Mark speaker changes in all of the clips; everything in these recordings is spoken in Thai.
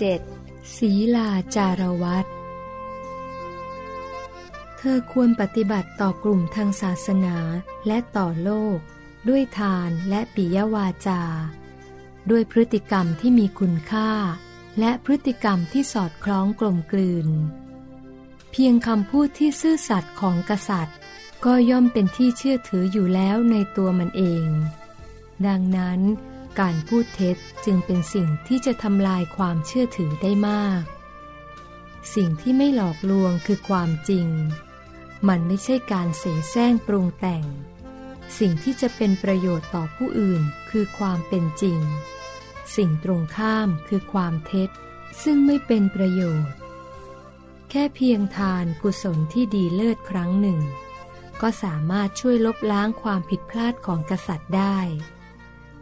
Speaker 1: 7. ศีลาจารวัตเธอควรปฏิบัติต่อกลุ่มทางศาสนาและต่อโลก ด้วยทานและปิยวาจา ด้วยพฤติกรรมที่มีคุณค่า และพฤติกรรมที่สอดคล้องกลมกลืน เพียงคำพูดที่ซื่อสัตย์ของกษัตริย์ ก็ย่อมเป็นที่เชื่อถืออยู่แล้วในตัวมันเอง ดังนั้น การพูดเท็จจึงเป็นสิ่งที่จะทำลายความเชื่อถือได้มาก สิ่งที่ไม่หลอกลวงคือความจริง มันไม่ใช่การเสแสร้งปรุงแต่ง สิ่งที่จะเป็นประโยชน์ต่อผู้อื่นคือความเป็นจริง สิ่งตรงข้ามคือความเท็จ ซึ่งไม่เป็นประโยชน์ แค่เพียงทานกุศลที่ดีเลิศครั้งหนึ่ง ก็สามารถช่วยลบล้างความผิดพลาดของกษัตริย์ได้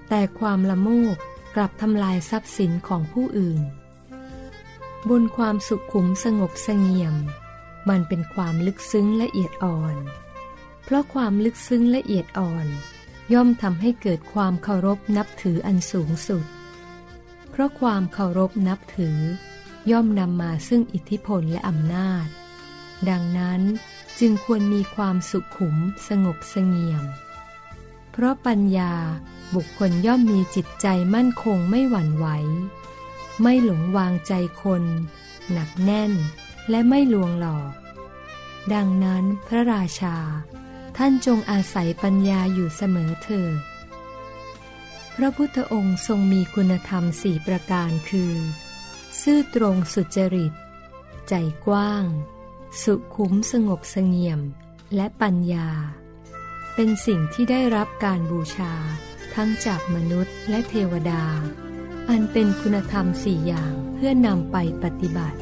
Speaker 1: แต่ความละโมบกลับทำลายทรัพย์สินของผู้อื่น บนความสุขขุมสงบสงเงียม มันเป็นความลึกซึ้งละเอียดอ่อน เพราะความลึกซึ้งละเอียดอ่อน ย่อมทำให้เกิดความเคารพนับถืออันสูงสุด เพราะความเคารพนับถือย่อมนำมาซึ่งอิทธิพลและอำนาจ ดังนั้นจึงควรมีความสุขขุมสงบสงเงียม เพราะปัญญา บุคคลย่อมมีจิตใจมั่นคงไม่หวั่นไหว ไม่หลงวางใจคน หนักแน่นและไม่ลวงหลอก ดังนั้นพระราชา ท่านจงอาศัยปัญญาอยู่เสมอเถิดพระพุทธองค์ทรงมีคุณธรรมสี่ประการคือ ซื่อตรงสุจริต ใจกว้าง สุขุมสงบเสงี่ยม และปัญญา เป็นสิ่งที่ได้รับการบูชา ทั้งจากมนุษย์และเทวดา อันเป็นคุณธรรมสี่อย่างเพื่อนำไปปฏิบัติ